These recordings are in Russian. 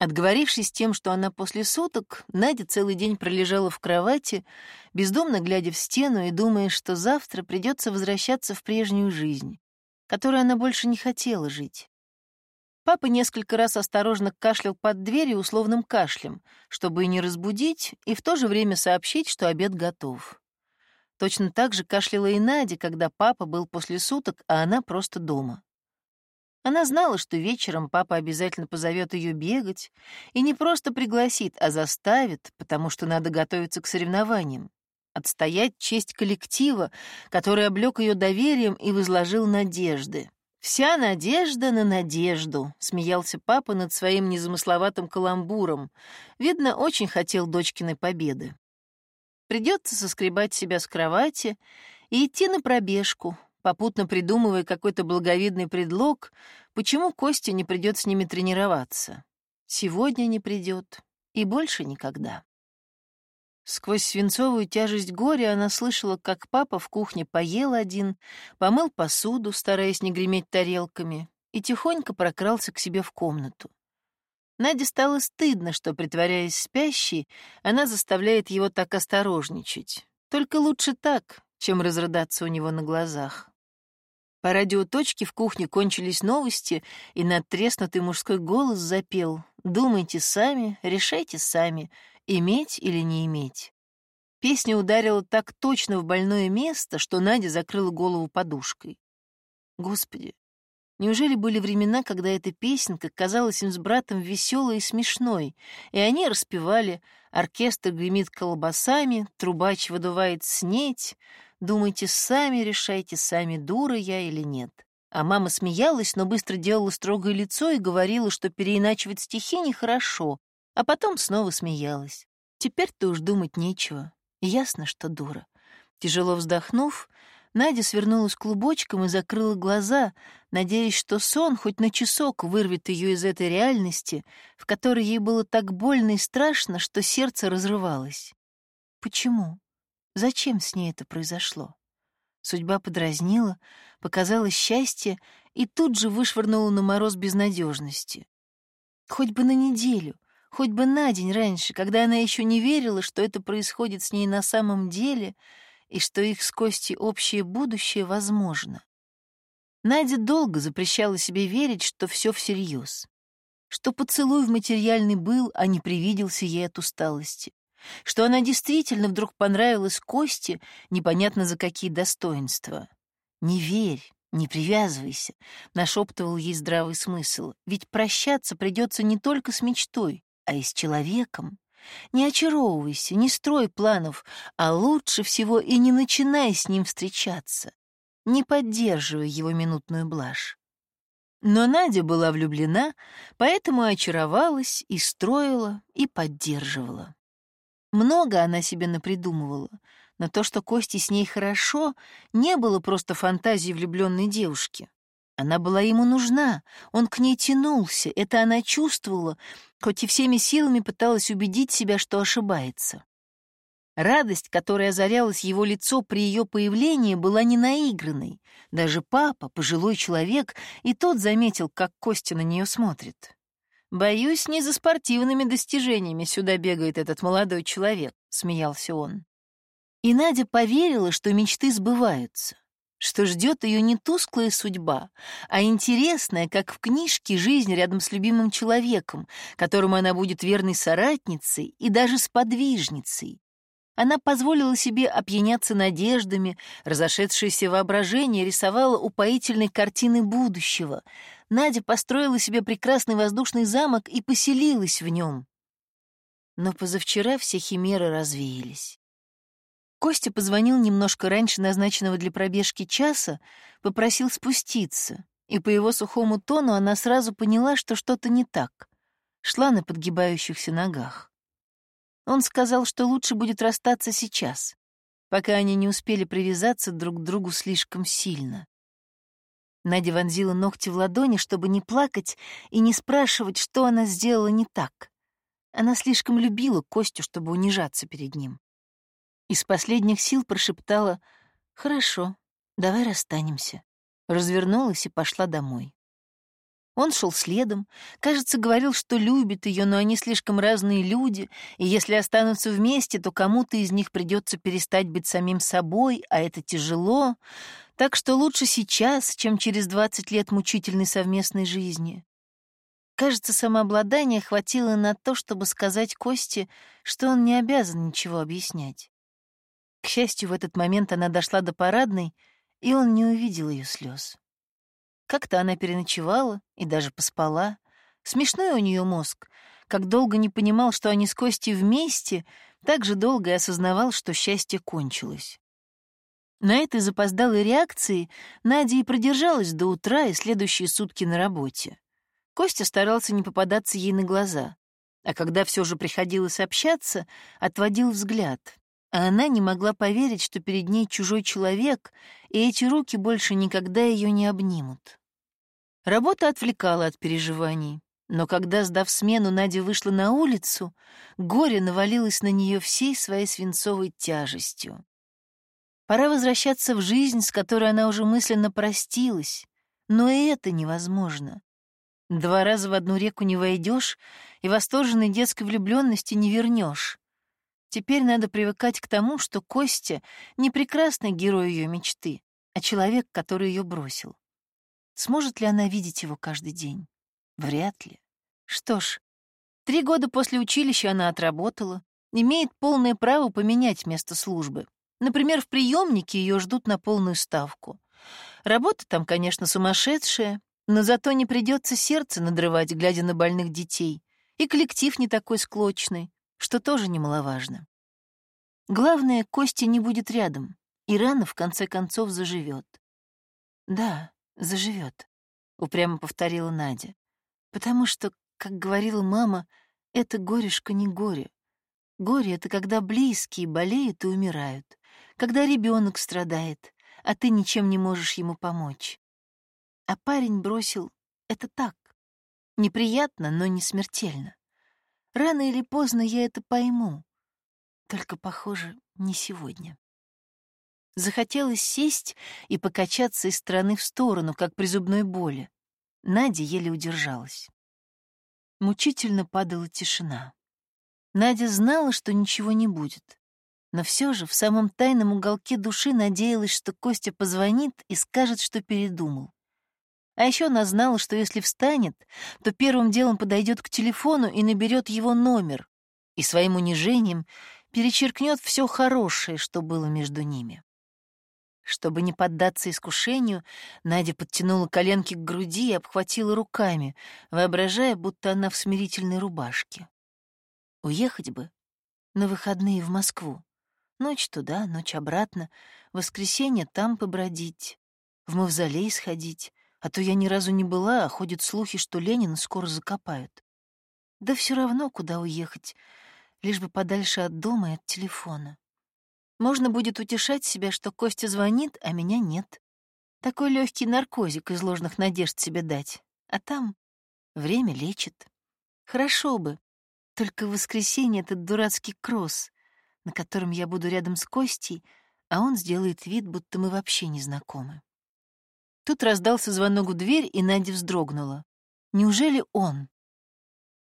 Отговорившись тем, что она после суток, Надя целый день пролежала в кровати, бездомно глядя в стену и думая, что завтра придется возвращаться в прежнюю жизнь, которой она больше не хотела жить. Папа несколько раз осторожно кашлял под дверью условным кашлем, чтобы и не разбудить, и в то же время сообщить, что обед готов. Точно так же кашляла и Надя, когда папа был после суток, а она просто дома. Она знала, что вечером папа обязательно позовет ее бегать, и не просто пригласит, а заставит, потому что надо готовиться к соревнованиям, отстоять честь коллектива, который облег ее доверием и возложил надежды. «Вся надежда на надежду», — смеялся папа над своим незамысловатым каламбуром. Видно, очень хотел дочкиной победы. Придется соскребать себя с кровати и идти на пробежку, попутно придумывая какой-то благовидный предлог, почему Костя не придет с ними тренироваться. Сегодня не придет и больше никогда. Сквозь свинцовую тяжесть горя она слышала, как папа в кухне поел один, помыл посуду, стараясь не греметь тарелками, и тихонько прокрался к себе в комнату. Наде стало стыдно, что, притворяясь спящей, она заставляет его так осторожничать. Только лучше так, чем разрыдаться у него на глазах. По радиоточке в кухне кончились новости, и надтреснутый мужской голос запел «Думайте сами, решайте сами, иметь или не иметь». Песня ударила так точно в больное место, что Надя закрыла голову подушкой. Господи, неужели были времена, когда эта песенка казалась им с братом веселой и смешной, и они распевали «Оркестр гремит колбасами, трубач выдувает снеть», Думайте сами, решайте сами, дура я или нет. А мама смеялась, но быстро делала строгое лицо и говорила, что переиначивать стихи нехорошо, а потом снова смеялась. Теперь-то уж думать нечего. Ясно, что дура. Тяжело вздохнув, Надя свернулась клубочком и закрыла глаза, надеясь, что сон хоть на часок вырвет ее из этой реальности, в которой ей было так больно и страшно, что сердце разрывалось. Почему? Зачем с ней это произошло? Судьба подразнила, показала счастье и тут же вышвырнула на мороз безнадежности. Хоть бы на неделю, хоть бы на день раньше, когда она еще не верила, что это происходит с ней на самом деле и что их с Костей общее будущее возможно. Надя долго запрещала себе верить, что все всерьез, что поцелуй в материальный был, а не привиделся ей от усталости, что она действительно вдруг понравилась Косте, непонятно за какие достоинства. «Не верь, не привязывайся», — нашептывал ей здравый смысл, «ведь прощаться придется не только с мечтой, а и с человеком. Не очаровывайся, не строй планов, а лучше всего и не начинай с ним встречаться, не поддерживай его минутную блажь. Но Надя была влюблена, поэтому очаровалась и строила, и поддерживала. Много она себе напридумывала, но то, что Кости с ней хорошо, не было просто фантазией влюбленной девушки. Она была ему нужна, он к ней тянулся, это она чувствовала, хоть и всеми силами пыталась убедить себя, что ошибается. Радость, которая озарялась его лицо при ее появлении, была не наигранной. Даже папа, пожилой человек, и тот заметил, как Костя на нее смотрит. «Боюсь, не за спортивными достижениями сюда бегает этот молодой человек», — смеялся он. И Надя поверила, что мечты сбываются, что ждет ее не тусклая судьба, а интересная, как в книжке, жизнь рядом с любимым человеком, которому она будет верной соратницей и даже сподвижницей, она позволила себе опьяняться надеждами, разошедшееся воображение рисовало упоительные картины будущего. Надя построила себе прекрасный воздушный замок и поселилась в нем. Но позавчера все химеры развеялись. Костя позвонил немножко раньше назначенного для пробежки часа, попросил спуститься, и по его сухому тону она сразу поняла, что что-то не так. Шла на подгибающихся ногах. Он сказал, что лучше будет расстаться сейчас, пока они не успели привязаться друг к другу слишком сильно. Надя вонзила ногти в ладони, чтобы не плакать и не спрашивать, что она сделала не так. Она слишком любила Костю, чтобы унижаться перед ним. Из последних сил прошептала «Хорошо, давай расстанемся». Развернулась и пошла домой. Он шел следом, кажется, говорил, что любит ее, но они слишком разные люди, и если останутся вместе, то кому-то из них придется перестать быть самим собой, а это тяжело, так что лучше сейчас, чем через 20 лет мучительной совместной жизни. Кажется, самообладания хватило на то, чтобы сказать Косте, что он не обязан ничего объяснять. К счастью, в этот момент она дошла до парадной, и он не увидел ее слез. Как-то она переночевала и даже поспала. Смешной у нее мозг. Как долго не понимал, что они с Костей вместе, так же долго и осознавал, что счастье кончилось. На этой запоздалой реакции Надя и продержалась до утра и следующие сутки на работе. Костя старался не попадаться ей на глаза, а когда все же приходилось общаться, отводил взгляд, а она не могла поверить, что перед ней чужой человек, и эти руки больше никогда ее не обнимут. Работа отвлекала от переживаний, но когда, сдав смену, Надя вышла на улицу, горе навалилось на нее всей своей свинцовой тяжестью. Пора возвращаться в жизнь, с которой она уже мысленно простилась, но и это невозможно. Два раза в одну реку не войдешь, и восторженной детской влюбленности не вернешь. Теперь надо привыкать к тому, что Костя — не прекрасный герой ее мечты, а человек, который ее бросил. Сможет ли она видеть его каждый день? Вряд ли. Что ж, три года после училища она отработала, имеет полное право поменять место службы. Например, в приемнике ее ждут на полную ставку. Работа там, конечно, сумасшедшая, но зато не придется сердце надрывать, глядя на больных детей, и коллектив не такой склочный, что тоже немаловажно. Главное, Костя не будет рядом, и рана в конце концов заживет. Да, заживет, упрямо повторила Надя. Потому что, как говорила мама, это горюшка не горе. Горе — это когда близкие болеют и умирают, когда ребенок страдает, а ты ничем не можешь ему помочь. А парень бросил — это так. Неприятно, но не смертельно. Рано или поздно я это пойму. Только, похоже, не сегодня. Захотелось сесть и покачаться из стороны в сторону, как при зубной боли. Надя еле удержалась. Мучительно падала тишина. Надя знала, что ничего не будет. Но все же в самом тайном уголке души надеялась, что Костя позвонит и скажет, что передумал. А еще она знала, что если встанет, то первым делом подойдет к телефону и наберет его номер, и своим унижением перечеркнет все хорошее, что было между ними. Чтобы не поддаться искушению, Надя подтянула коленки к груди и обхватила руками, воображая, будто она в смирительной рубашке. Уехать бы на выходные в Москву. Ночь туда, ночь обратно, воскресенье там побродить, в мавзолей сходить, а то я ни разу не была, а ходят слухи, что Ленина скоро закопают. Да все равно, куда уехать, лишь бы подальше от дома и от телефона. Можно будет утешать себя, что Костя звонит, а меня нет. Такой легкий наркозик из ложных надежд себе дать. А там время лечит. Хорошо бы. Только в воскресенье этот дурацкий кросс, на котором я буду рядом с Костей, а он сделает вид, будто мы вообще не знакомы. Тут раздался звонок в дверь, и Надя вздрогнула. Неужели он?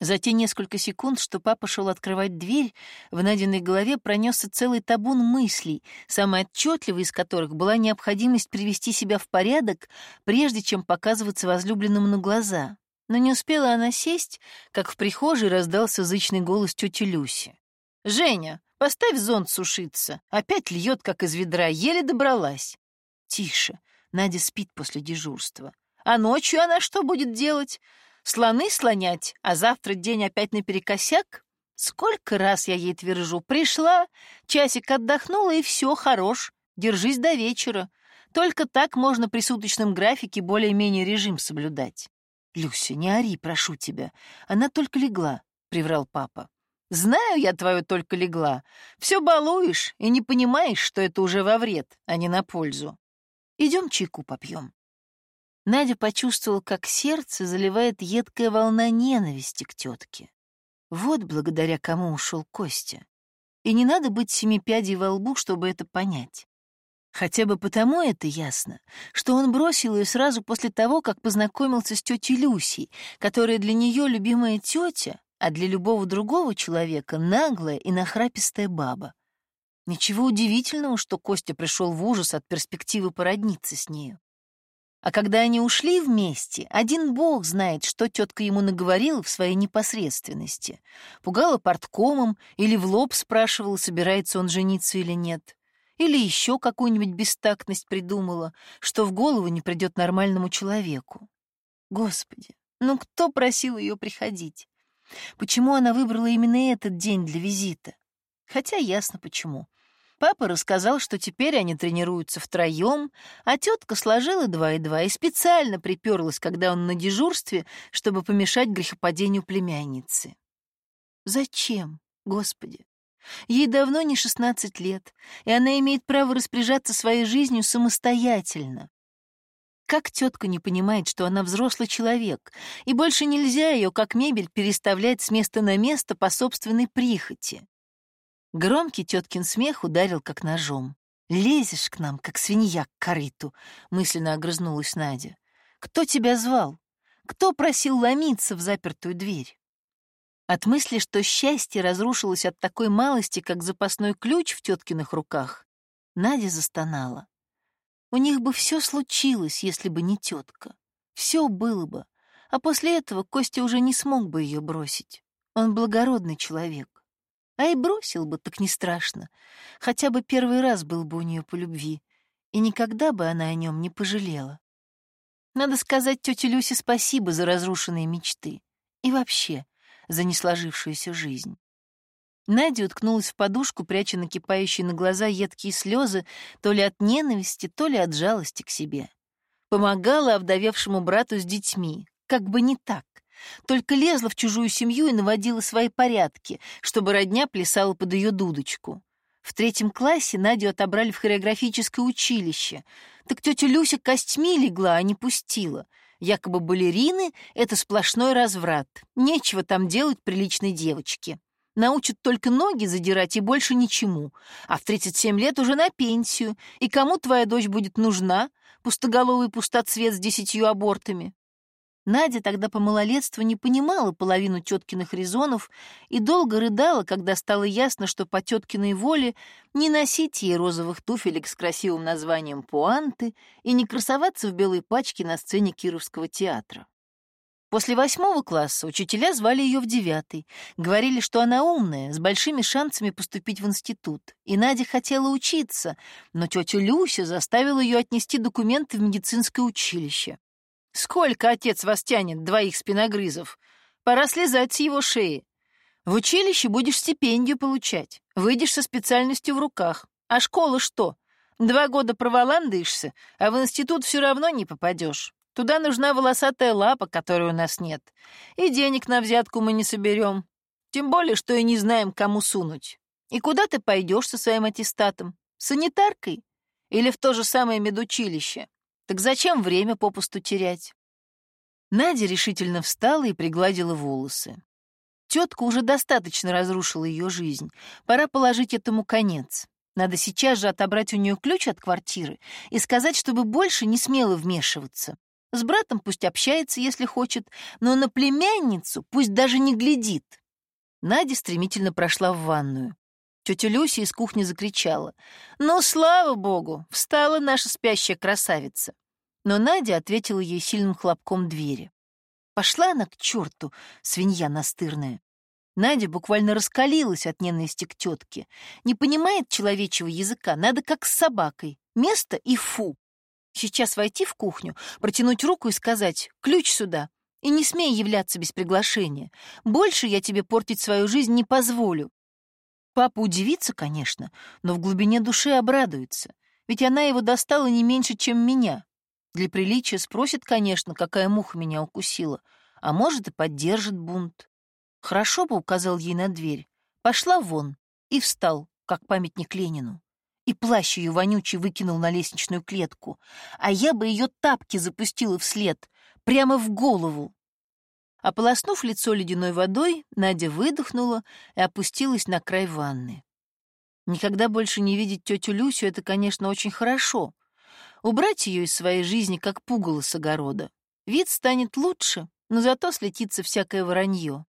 За те несколько секунд, что папа шел открывать дверь, в Надиной голове пронесся целый табун мыслей, самая отчетливая из которых была необходимость привести себя в порядок, прежде чем показываться возлюбленному на глаза. Но не успела она сесть, как в прихожей раздался зычный голос тети Люси. «Женя, поставь зонт сушиться. Опять льет, как из ведра, еле добралась». «Тише, Надя спит после дежурства. А ночью она что будет делать? Слоны слонять, а завтра день опять наперекосяк? Сколько раз я ей твержу, пришла, часик отдохнула, и все, хорош, держись до вечера. Только так можно при суточном графике более-менее режим соблюдать. «Люся, не ори, прошу тебя. Она только легла», — приврал папа. «Знаю я твою только легла. Все балуешь и не понимаешь, что это уже во вред, а не на пользу. Идем чайку попьем». Надя почувствовала, как сердце заливает едкая волна ненависти к тетке. Вот благодаря кому ушел Костя. И не надо быть семи пядей во лбу, чтобы это понять. Хотя бы потому это ясно, что он бросил ее сразу после того, как познакомился с тетей Люсей, которая для нее любимая тетя, а для любого другого человека наглая и нахрапистая баба. Ничего удивительного, что Костя пришел в ужас от перспективы породниться с нею. А когда они ушли вместе, один бог знает, что тетка ему наговорила в своей непосредственности. Пугала порткомом или в лоб спрашивала, собирается он жениться или нет. Или еще какую-нибудь бестактность придумала, что в голову не придет нормальному человеку. Господи, ну кто просил ее приходить? Почему она выбрала именно этот день для визита? Хотя ясно почему. Папа рассказал, что теперь они тренируются втроем, а тетка сложила два и два и специально приперлась, когда он на дежурстве, чтобы помешать грехопадению племянницы. Зачем, Господи? Ей давно не 16 лет, и она имеет право распоряжаться своей жизнью самостоятельно. Как тетка не понимает, что она взрослый человек, и больше нельзя ее, как мебель, переставлять с места на место по собственной прихоти? Громкий теткин смех ударил как ножом. «Лезешь к нам, как свинья к корыту», — мысленно огрызнулась Надя. «Кто тебя звал? Кто просил ломиться в запертую дверь?» От мысли, что счастье разрушилось от такой малости, как запасной ключ в теткиных руках, Надя застонала. У них бы все случилось, если бы не тетка. Все было бы. А после этого Костя уже не смог бы ее бросить. Он благородный человек. А и бросил бы, так не страшно. Хотя бы первый раз был бы у нее по любви, и никогда бы она о нем не пожалела. Надо сказать тете Люсе спасибо за разрушенные мечты. И вообще, за несложившуюся жизнь. Надя уткнулась в подушку, пряча накипающие на глаза едкие слезы то ли от ненависти, то ли от жалости к себе. Помогала овдовевшему брату с детьми, как бы не так. Только лезла в чужую семью и наводила свои порядки, чтобы родня плясала под ее дудочку. В третьем классе Надю отобрали в хореографическое училище. Так тетя Люся костьми легла, а не пустила. Якобы балерины — это сплошной разврат. Нечего там делать приличной девочке. Научат только ноги задирать и больше ничему. А в 37 лет уже на пенсию. И кому твоя дочь будет нужна? Пустоголовый пустоцвет с десятью абортами. Надя тогда по малолетству не понимала половину теткиных резонов и долго рыдала, когда стало ясно, что по теткиной воле не носить ей розовых туфелек с красивым названием «пуанты» и не красоваться в белой пачке на сцене Кировского театра. После восьмого класса учителя звали ее в девятый, говорили, что она умная, с большими шансами поступить в институт, и Надя хотела учиться, но тетя Люся заставила ее отнести документы в медицинское училище. Сколько отец вас тянет, двоих спиногрызов? Пора слезать с его шеи. В училище будешь стипендию получать, выйдешь со специальностью в руках. А школа что? Два года проволандаешься, а в институт все равно не попадешь. Туда нужна волосатая лапа, которой у нас нет. И денег на взятку мы не соберем. Тем более, что и не знаем, кому сунуть. И куда ты пойдешь со своим аттестатом? Санитаркой? Или в то же самое медучилище? Так зачем время попусту терять? Надя решительно встала и пригладила волосы. Тетка уже достаточно разрушила ее жизнь. Пора положить этому конец. Надо сейчас же отобрать у нее ключ от квартиры и сказать, чтобы больше не смело вмешиваться. С братом пусть общается, если хочет, но на племянницу пусть даже не глядит. Надя стремительно прошла в ванную. Тетя Люся из кухни закричала. «Ну, слава богу, встала наша спящая красавица!» Но Надя ответила ей сильным хлопком двери. Пошла она к черту, свинья настырная. Надя буквально раскалилась от ненависти к тетке. Не понимает человечего языка, надо как с собакой. Место и фу. Сейчас войти в кухню, протянуть руку и сказать «ключ сюда», и не смей являться без приглашения. Больше я тебе портить свою жизнь не позволю. Папа удивится, конечно, но в глубине души обрадуется, ведь она его достала не меньше, чем меня. Для приличия спросит, конечно, какая муха меня укусила, а может и поддержит бунт. Хорошо бы указал ей на дверь. Пошла вон и встал, как памятник Ленину. И плащ ее вонючий выкинул на лестничную клетку, а я бы ее тапки запустила вслед, прямо в голову. Ополоснув лицо ледяной водой, Надя выдохнула и опустилась на край ванны. Никогда больше не видеть тетю Люсю — это, конечно, очень хорошо. Убрать ее из своей жизни, как пугало с огорода. Вид станет лучше, но зато слетится всякое вранье.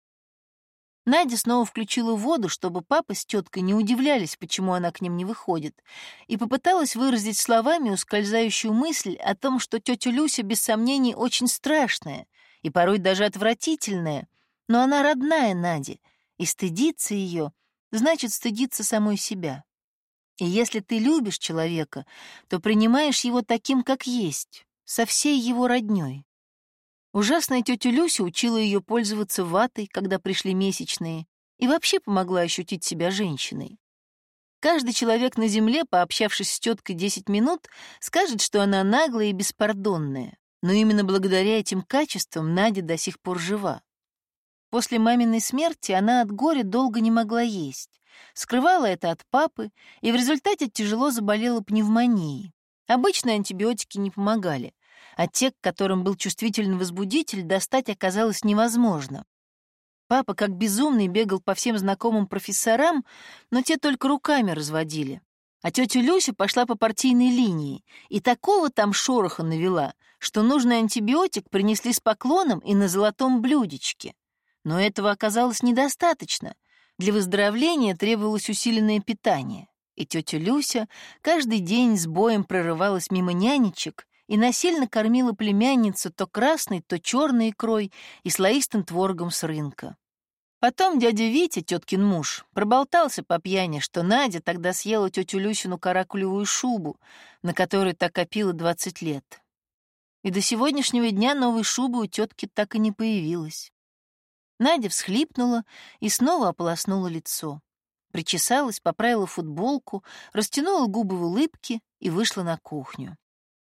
Надя снова включила воду, чтобы папа с теткой не удивлялись, почему она к ним не выходит, и попыталась выразить словами ускользающую мысль о том, что тетя Люся без сомнений очень страшная и порой даже отвратительная, но она родная Наде, и стыдиться ее значит стыдиться самой себя. И если ты любишь человека, то принимаешь его таким, как есть, со всей его роднёй. Ужасная тетя Люся учила ее пользоваться ватой, когда пришли месячные, и вообще помогла ощутить себя женщиной. Каждый человек на земле, пообщавшись с теткой 10 минут, скажет, что она наглая и беспардонная. Но именно благодаря этим качествам Надя до сих пор жива. После маминой смерти она от горя долго не могла есть. Скрывала это от папы и в результате тяжело заболела пневмонией. Обычные антибиотики не помогали а те, к которым был чувствителен возбудитель, достать оказалось невозможно. Папа как безумный бегал по всем знакомым профессорам, но те только руками разводили. А тетя Люся пошла по партийной линии, и такого там шороха навела, что нужный антибиотик принесли с поклоном и на золотом блюдечке. Но этого оказалось недостаточно. Для выздоровления требовалось усиленное питание. И тетя Люся каждый день с боем прорывалась мимо нянечек и насильно кормила племянницу то красной, то черной икрой и слоистым творогом с рынка. Потом дядя Витя, теткин муж, проболтался по пьяни, что Надя тогда съела тетю Люсину каракулевую шубу, на которой так копила двадцать лет. И до сегодняшнего дня новой шубы у тетки так и не появилась. Надя всхлипнула и снова ополоснула лицо. Причесалась, поправила футболку, растянула губы в улыбке и вышла на кухню.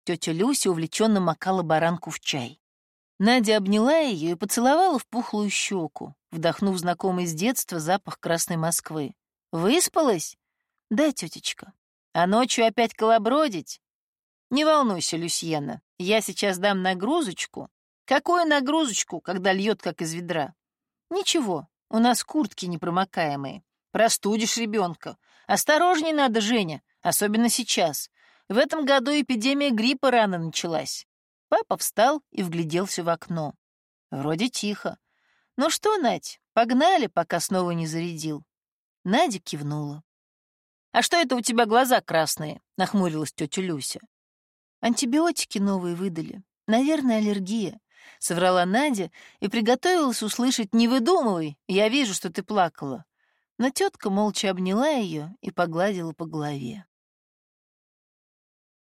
Тетя Люся увлеченно макала баранку в чай. Надя обняла ее и поцеловала в пухлую щеку, вдохнув знакомый с детства запах Красной Москвы. «Выспалась?» «Да, тетечка. А ночью опять колобродить?» «Не волнуйся, Люсьена, я сейчас дам нагрузочку». «Какую нагрузочку, когда льет, как из ведра?» «Ничего, у нас куртки непромокаемые. Простудишь ребенка. Осторожней надо, Женя, особенно сейчас. В этом году эпидемия гриппа рано началась. Папа встал и вгляделся в окно. Вроде тихо. Ну что, Надь, погнали, пока снова не зарядил. Надя кивнула. «А что это у тебя глаза красные?» — нахмурилась тетя Люся. «Антибиотики новые выдали. Наверное, аллергия», — соврала Надя и приготовилась услышать «Не выдумывай, я вижу, что ты плакала». Но тетка молча обняла ее и погладила по голове.